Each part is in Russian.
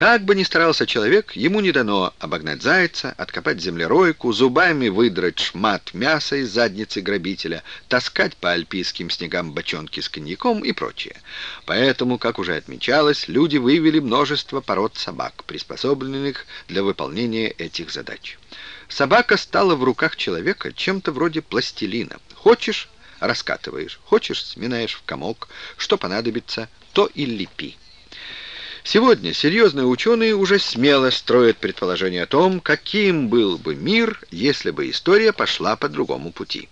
Как бы ни старался человек, ему не дано обогнать зайца, откопать землеройку, зубами выдрать шмат мяса из задницы грабителя, таскать по альпийским снегам бочонки с коньяком и прочее. Поэтому, как уже отмечалось, люди вывели множество пород собак, приспособленных для выполнения этих задач. Собака стала в руках человека чем-то вроде пластилина. Хочешь — раскатываешь, хочешь — сминаешь в комок, что понадобится, то и лепи. Сегодня серьезные ученые уже смело строят предположение о том, каким был бы мир, если бы история пошла по другому пути.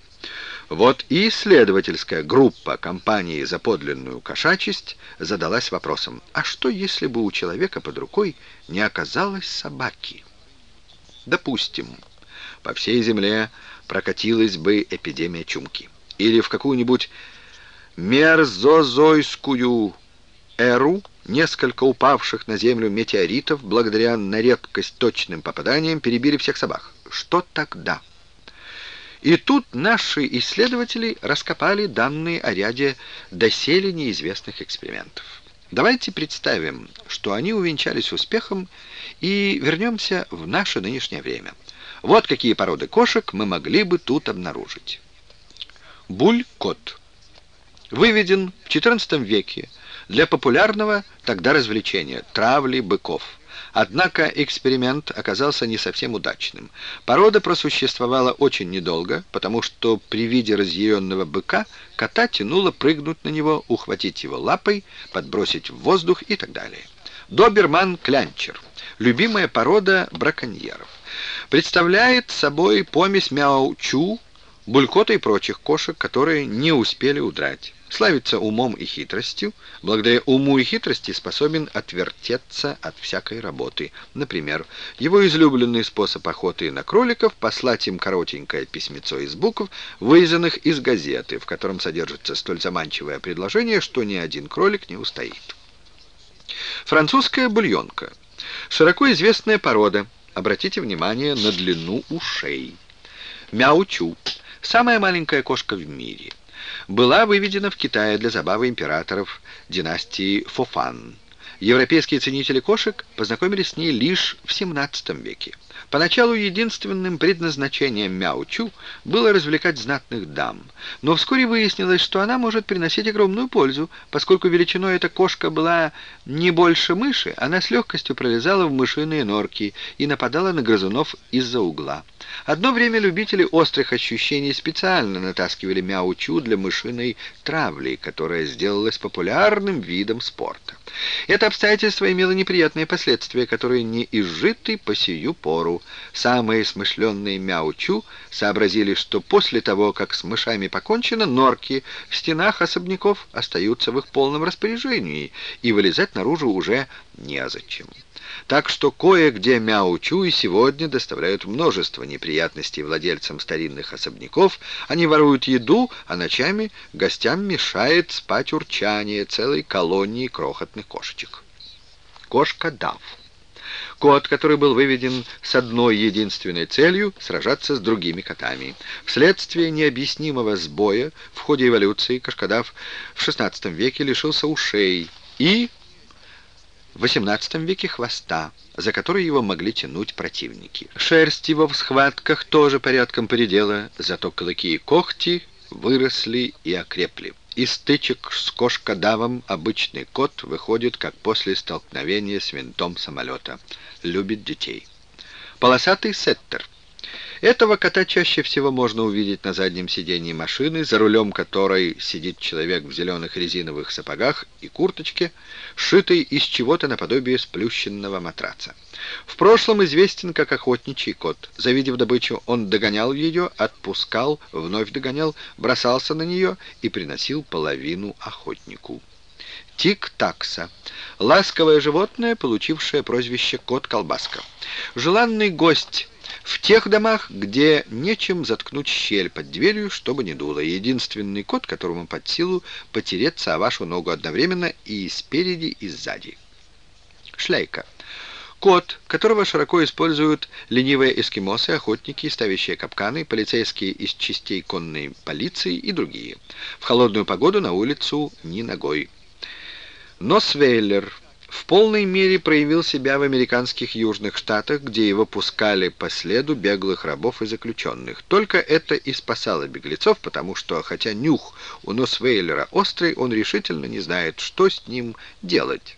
Вот и исследовательская группа компании «За подлинную кошачесть» задалась вопросом, а что если бы у человека под рукой не оказалось собаки? Допустим, по всей земле прокатилась бы эпидемия чумки. Или в какую-нибудь мерзозойскую эру несколько упавших на землю метеоритов, благодаря на редкость точным попаданиям, перебили всех собак. Что тогда? И тут наши исследователи раскопали данные о ряде доселе неизвестных экспериментов. Давайте представим, что они увенчались успехом и вернемся в наше нынешнее время. Вот какие породы кошек мы могли бы тут обнаружить. Буль-кот. Выведен в XIV веке для популярного тогда развлечения – травли быков. Однако эксперимент оказался не совсем удачным. Порода просуществовала очень недолго, потому что при виде разъяренного быка кота тянуло прыгнуть на него, ухватить его лапой, подбросить в воздух и так далее. Доберман-клянчер – любимая порода браконьеров. Представляет собой помесь мяу-чу, булькота и прочих кошек, которые не успели удрать. Славится умом и хитростью. Благодаря уму и хитрости способен отвертеться от всякой работы. Например, его излюбленный способ охоты на кроликов — послать им коротенькое письмецо из букв, вырезанных из газеты, в котором содержится столь заманчивое предложение, что ни один кролик не устоит. Французская бульонка. Широко известная порода. Обратите внимание на длину ушей. Мяучу. Самая маленькая кошка в мире — была выведена в Китае для забавы императоров династии Фофан. Европейские ценители кошек познакомились с ней лишь в XVII веке. Поначалу единственным предназначением Мяучу было развлекать знатных дам, но вскоре выяснилось, что она может приносить огромную пользу, поскольку величиной эта кошка была не больше мыши, она с легкостью пролезала в мышиные норки и нападала на грызунов из-за угла. Одно время любители острых ощущений специально натаскивали Мяучу для мышиной травли, которая сделалась популярным видом спорта. Это обстоятельство имело неприятные последствия, которые не изжиты по сию пору. Самые смышленные мяучу сообразили, что после того, как с мышами покончено, норки в стенах особняков остаются в их полном распоряжении, и вылезать наружу уже незачем. Так что кое-где мяучу и сегодня доставляют множество неприятностей владельцам старинных особняков. Они воруют еду, а ночами гостям мешает спать урчание целой колонии крохотных кошечек. Кошка Дав. Кот, который был выведен с одной единственной целью — сражаться с другими котами. Вследствие необъяснимого сбоя в ходе эволюции кошкодав в XVI веке лишился ушей и в XVIII веке хвоста, за который его могли тянуть противники. Шерсть его в схватках тоже порядком поредела, зато клыки и когти выросли и окрепли. Из стычек с кошкодавом обычный кот выходит, как после столкновения с винтом самолета. Любит детей. Полосатый сеттер – этого кота чаще всего можно увидеть на заднем сидении машины, за рулем которой сидит человек в зеленых резиновых сапогах и курточке, сшитой из чего-то наподобие сплющенного матраца. В прошлом известен как охотничий кот. Завидев добычу, он догонял ее, отпускал, вновь догонял, бросался на нее и приносил половину охотнику. Тик-такса. Ласковое животное, получившее прозвище кот-колбаска. Желанный гость в тех домах, где нечем заткнуть щель под дверью, чтобы не дуло. Единственный кот, которому под силу потереться о вашу ногу одновременно и спереди, и сзади. Шляйка. Кот, которого широко используют ленивые эскимосы, охотники, ставящие капканы, полицейские из частей конной полиции и другие. В холодную погоду на улицу ни ногой. Носвейлер в полной мере проявил себя в американских южных штатах, где его пускали по следу беглых рабов и заключенных. Только это и спасало беглецов, потому что, хотя нюх у Носвейлера острый, он решительно не знает, что с ним делать.